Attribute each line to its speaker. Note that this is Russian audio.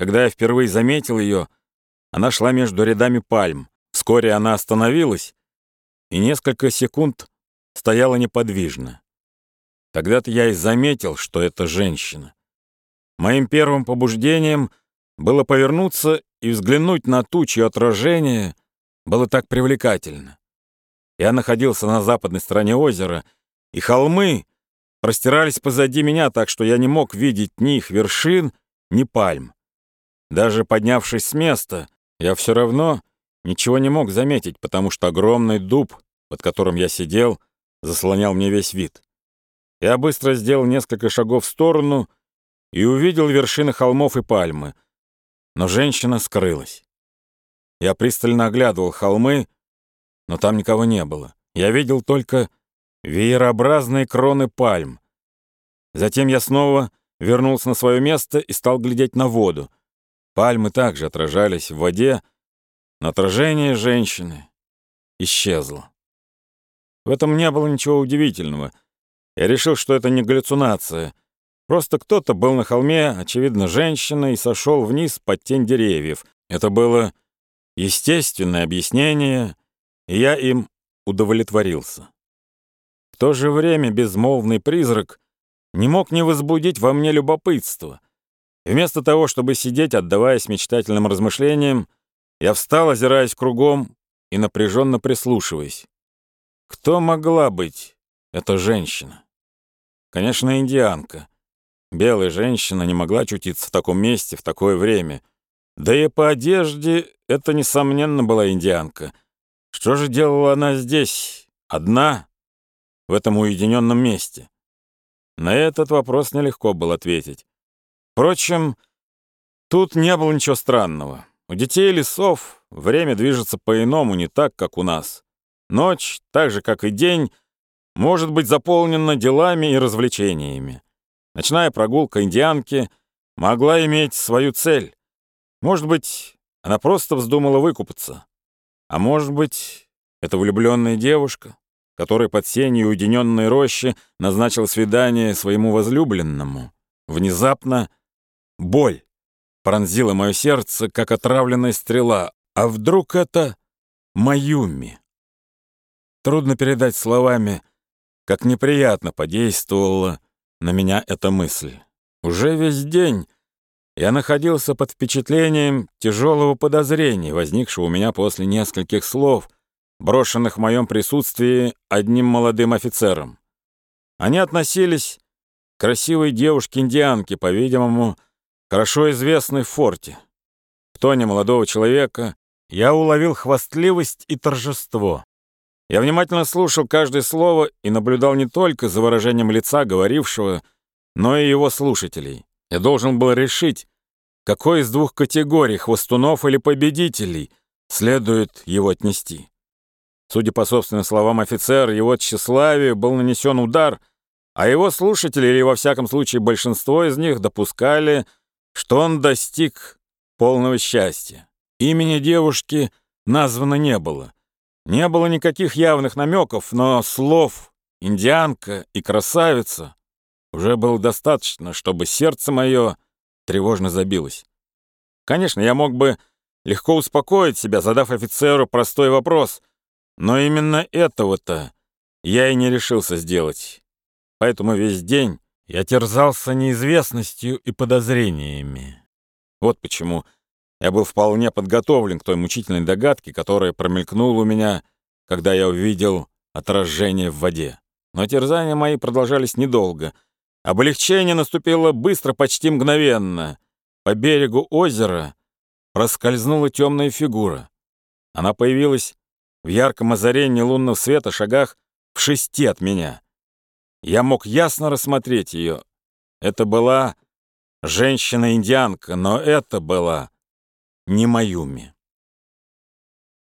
Speaker 1: Когда я впервые заметил ее, она шла между рядами пальм. Вскоре она остановилась и несколько секунд стояла неподвижно. Тогда-то я и заметил, что это женщина. Моим первым побуждением было повернуться и взглянуть на ту, чье отражение было так привлекательно. Я находился на западной стороне озера, и холмы простирались позади меня так, что я не мог видеть ни их вершин, ни пальм. Даже поднявшись с места, я все равно ничего не мог заметить, потому что огромный дуб, под которым я сидел, заслонял мне весь вид. Я быстро сделал несколько шагов в сторону и увидел вершины холмов и пальмы, но женщина скрылась. Я пристально оглядывал холмы, но там никого не было. Я видел только веерообразные кроны пальм. Затем я снова вернулся на свое место и стал глядеть на воду. Пальмы также отражались в воде, но отражение женщины исчезло. В этом не было ничего удивительного. Я решил, что это не галлюцинация. Просто кто-то был на холме, очевидно, женщина, и сошел вниз под тень деревьев. Это было естественное объяснение, и я им удовлетворился. В то же время безмолвный призрак не мог не возбудить во мне любопытство. Вместо того, чтобы сидеть, отдаваясь мечтательным размышлениям, я встал, озираясь кругом и напряженно прислушиваясь. Кто могла быть эта женщина? Конечно, индианка. Белая женщина не могла чутиться в таком месте в такое время. Да и по одежде это, несомненно, была индианка. Что же делала она здесь, одна, в этом уединенном месте? На этот вопрос нелегко было ответить. Впрочем, тут не было ничего странного. У детей лесов время движется по-иному, не так, как у нас. Ночь, так же, как и день, может быть заполнена делами и развлечениями. Ночная прогулка индианки могла иметь свою цель. Может быть, она просто вздумала выкупаться. А может быть, это влюбленная девушка, которая под сенью уединенной рощи назначила свидание своему возлюбленному. Внезапно боль пронзила мое сердце, как отравленная стрела. А вдруг это Маюми? Трудно передать словами, как неприятно подействовала на меня эта мысль. Уже весь день я находился под впечатлением тяжелого подозрения, возникшего у меня после нескольких слов, брошенных в моем присутствии одним молодым офицером. Они относились к красивой девушке-индианке, по-видимому, хорошо известной в форте. В тоне молодого человека я уловил хвастливость и торжество. Я внимательно слушал каждое слово и наблюдал не только за выражением лица говорившего, но и его слушателей. Я должен был решить, какой из двух категорий, хвостунов или победителей, следует его отнести. Судя по собственным словам офицера, его тщеславию был нанесен удар, а его слушатели, или во всяком случае большинство из них, допускали, что он достиг полного счастья. Имени девушки названо не было — не было никаких явных намеков, но слов «индианка» и «красавица» уже было достаточно, чтобы сердце мое тревожно забилось. Конечно, я мог бы легко успокоить себя, задав офицеру простой вопрос, но именно этого-то я и не решился сделать. Поэтому весь день я терзался неизвестностью и подозрениями. Вот почему я был вполне подготовлен к той мучительной догадке, которая промелькнула у меня, когда я увидел отражение в воде. Но терзания мои продолжались недолго. Облегчение наступило быстро, почти мгновенно. По берегу озера проскользнула темная фигура. Она появилась в ярком озарении лунного света шагах в шести от меня. Я мог ясно рассмотреть ее. Это была женщина-индианка, но это была не Маюми.